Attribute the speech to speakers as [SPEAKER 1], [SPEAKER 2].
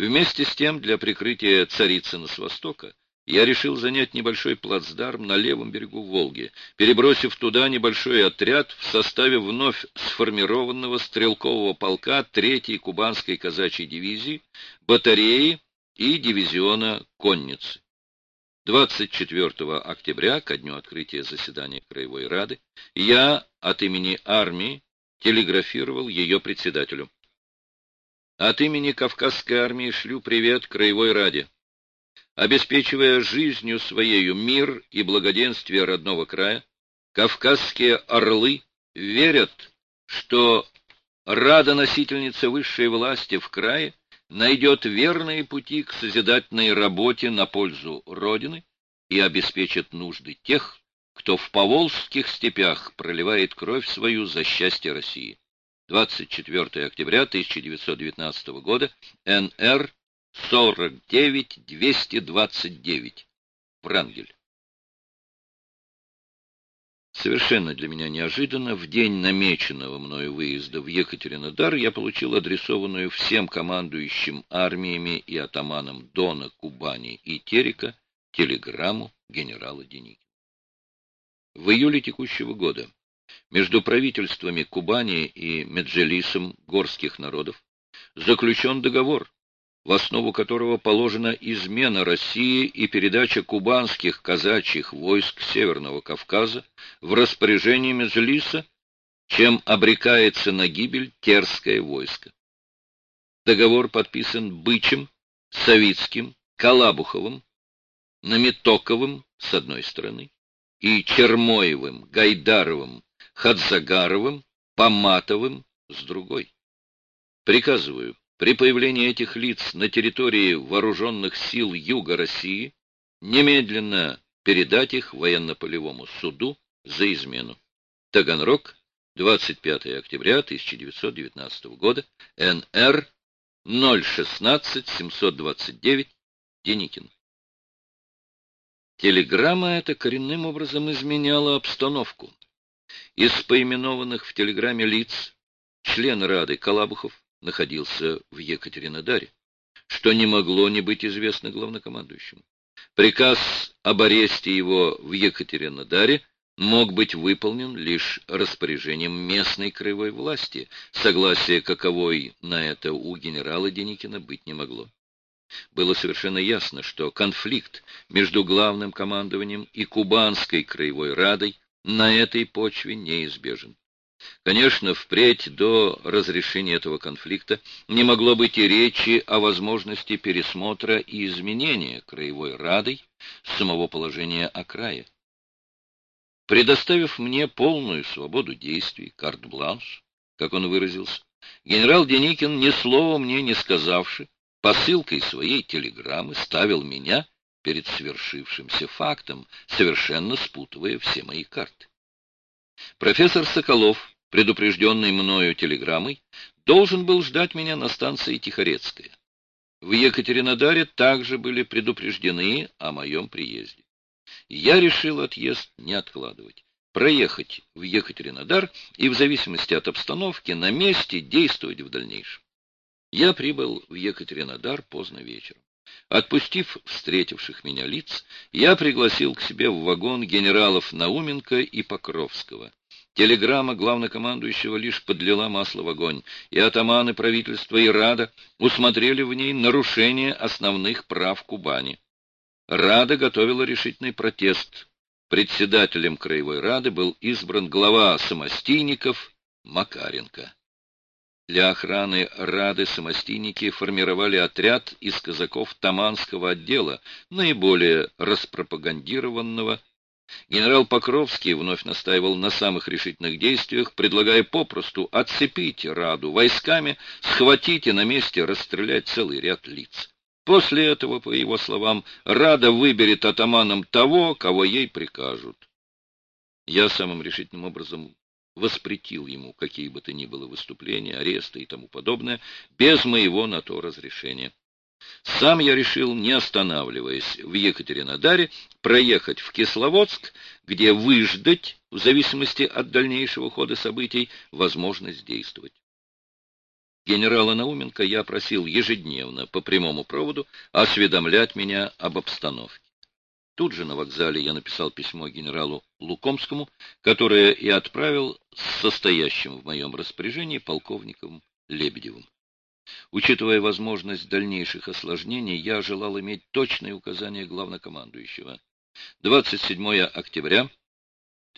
[SPEAKER 1] Вместе с тем, для прикрытия Царицына с востока, я решил занять небольшой плацдарм на левом берегу Волги, перебросив туда небольшой отряд в составе вновь сформированного стрелкового полка 3-й Кубанской казачьей дивизии, батареи и дивизиона конницы. 24 октября, ко дню открытия заседания Краевой Рады, я от имени армии телеграфировал ее председателю. От имени Кавказской армии шлю привет Краевой Раде обеспечивая жизнью своею мир и благоденствие родного края, кавказские орлы верят, что Рада-носительница высшей власти в крае найдет верные пути к созидательной работе на пользу Родины и обеспечит нужды тех, кто в поволжских степях проливает кровь свою за счастье России. 24 октября 1919 года, НР 49-229. Врангель. Совершенно для меня неожиданно, в день намеченного мною выезда в Екатеринодар я получил адресованную всем командующим армиями и атаманам Дона, Кубани и Терека телеграмму генерала Деникина. В июле текущего года между правительствами Кубани и Меджелисом горских народов заключен договор, в основу которого положена измена России и передача кубанских казачьих войск Северного Кавказа в распоряжение Меджлиса, чем обрекается на гибель терское войско. Договор подписан Бычем, Савицким, Калабуховым, Наметоковым с одной стороны и Чермоевым, Гайдаровым, Хадзагаровым, Поматовым с другой. Приказываю при появлении этих лиц на территории вооруженных сил Юга России немедленно передать их военно-полевому суду за измену. Таганрог, 25 октября 1919 года, НР 016-729, Деникин. Телеграмма эта коренным образом изменяла обстановку. Из поименованных в телеграмме лиц член Рады Калабухов, находился в Екатеринодаре, что не могло не быть известно главнокомандующему. Приказ об аресте его в Екатеринодаре мог быть выполнен лишь распоряжением местной краевой власти, согласия каковой на это у генерала Деникина быть не могло. Было совершенно ясно, что конфликт между главным командованием и Кубанской краевой радой на этой почве неизбежен. Конечно, впредь до разрешения этого конфликта не могло быть и речи о возможности пересмотра и изменения Краевой Радой самого положения окрая. Предоставив мне полную свободу действий, карт-бланш, как он выразился, генерал Деникин, ни слова мне не сказавши, посылкой своей телеграммы ставил меня перед свершившимся фактом, совершенно спутывая все мои карты. Профессор Соколов, предупрежденный мною телеграммой, должен был ждать меня на станции Тихорецкая. В Екатеринодаре также были предупреждены о моем приезде. Я решил отъезд не откладывать, проехать в Екатеринодар и в зависимости от обстановки на месте действовать в дальнейшем. Я прибыл в Екатеринодар поздно вечером. Отпустив встретивших меня лиц, я пригласил к себе в вагон генералов Науменко и Покровского. Телеграмма главнокомандующего лишь подлила масло в огонь, и атаманы правительства и Рада усмотрели в ней нарушение основных прав Кубани. Рада готовила решительный протест. Председателем Краевой Рады был избран глава самостийников Макаренко. Для охраны Рады самостийники формировали отряд из казаков Таманского отдела, наиболее распропагандированного. Генерал Покровский вновь настаивал на самых решительных действиях, предлагая попросту отцепить Раду войсками, схватить и на месте расстрелять целый ряд лиц. После этого, по его словам, Рада выберет атаманом того, кого ей прикажут. Я самым решительным образом воспретил ему какие бы то ни было выступления, аресты и тому подобное, без моего на то разрешения. Сам я решил, не останавливаясь в Екатеринодаре, проехать в Кисловодск, где выждать, в зависимости от дальнейшего хода событий, возможность действовать. Генерала Науменко я просил ежедневно по прямому проводу осведомлять меня об обстановке. Тут же на вокзале я написал письмо генералу Лукомскому, которое и отправил с состоящим в моем распоряжении полковником Лебедевым. Учитывая возможность дальнейших осложнений, я желал иметь точные указания главнокомандующего. 27 октября